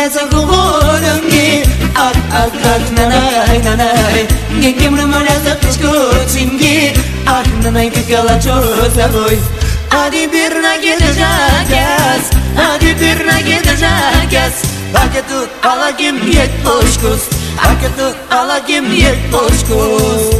разоглоленный Ак, ак, ак, нанай, нанай Генгем рымаля запишку цинги Ак, нанай, ты калачо собой Hadi bir na gideceğiz. Hadi bir na gideceğiz. Hadi tut alagim yet boş kuz Hadi tut alagim yet boş kuz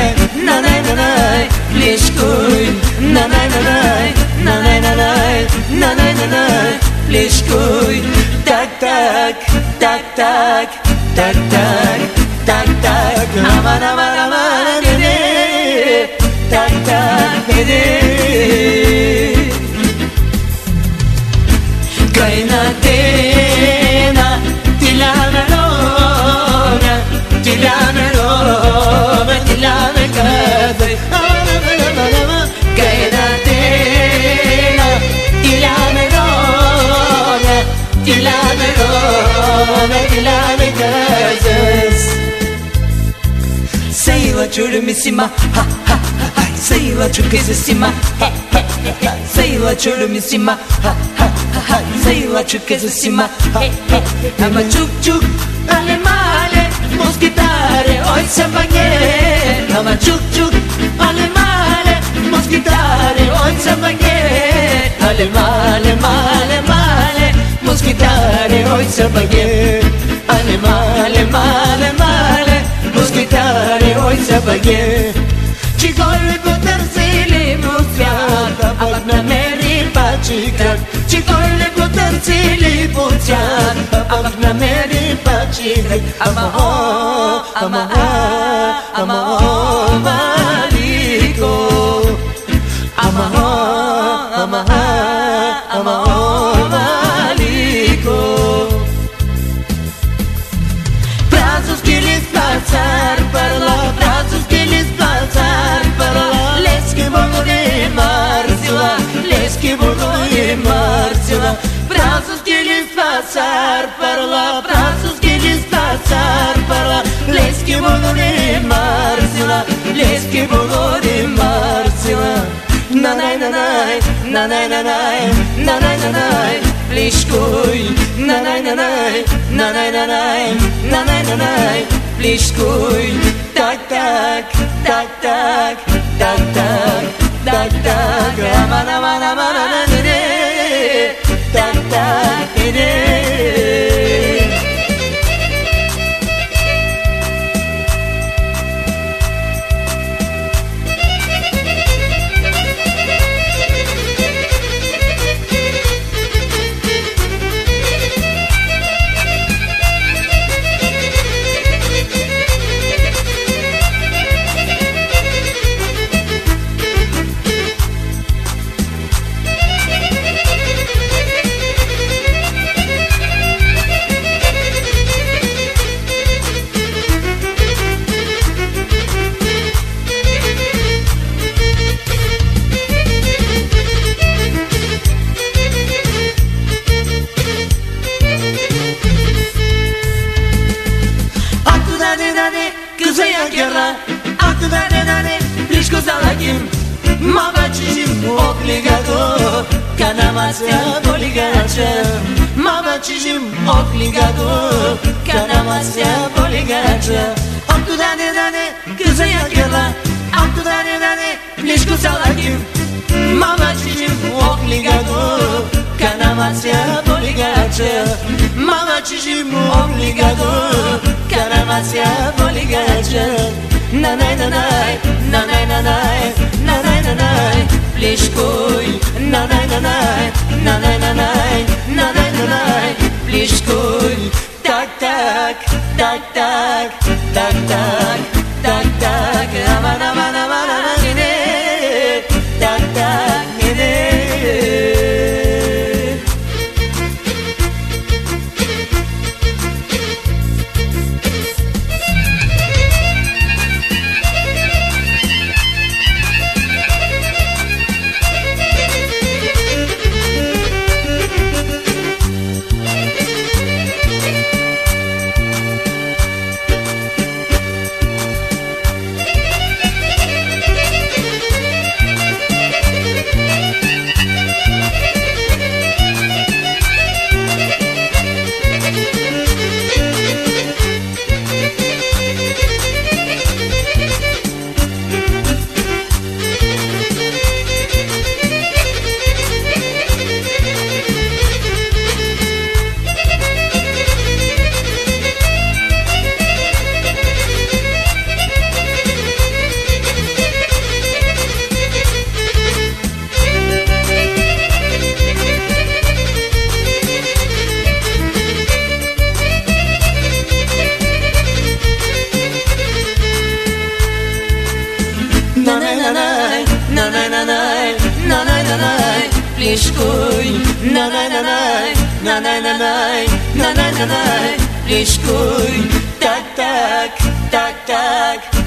tak tak tak tak tak tak aman aman aman dedi tak tak dedi Sailor Missima Ha ha ha. Sailor Missima He he he he Sailor Missima Ha. Ha ha Sailor Missima He he he he Ama çuk çuk Dale male Mosquitare Hoy se bañé Ama çuk çuk Dale male Mosquitare Hoy se bañé Dale male male male Mosquitare Hoy se sebeye Çigoyu kutur zili muzyar Abakna meri paçikar Çigoyu kutur zili muzyar Abakna meri paçikar Ama o, ama a, ama o maliko. Ama o, ama a passar para lá, brazos que lhes passar para lá. Les que de Marcela, les que vão de Marcela. Nanay nanay, nanay nanay, nanay nanay, plishkuy, nanay nanay, nanay nanay, nanay nanay, plishkuy, tak tak, tak tak, tak tak, tak tak, aman aman aman aman obligato Kanamazya poligaçı Mamacicim obligato Kanamazya poligaçı Aktu dane dane kızı yakala Aktu dane dane blişku salakim Mamacicim obligato Kanamazya poligaçı Mamacicim obligato Kanamazya poligaçı Nanay nanay Ближкой, на най на най на най на най на най на най плешкой. Так, так, так, так, так, так, так, так, ава, ава. Плешкуй, на-на-на-най, на-на-на-най, на-на-на-най, плешкуй, так-так, так-так.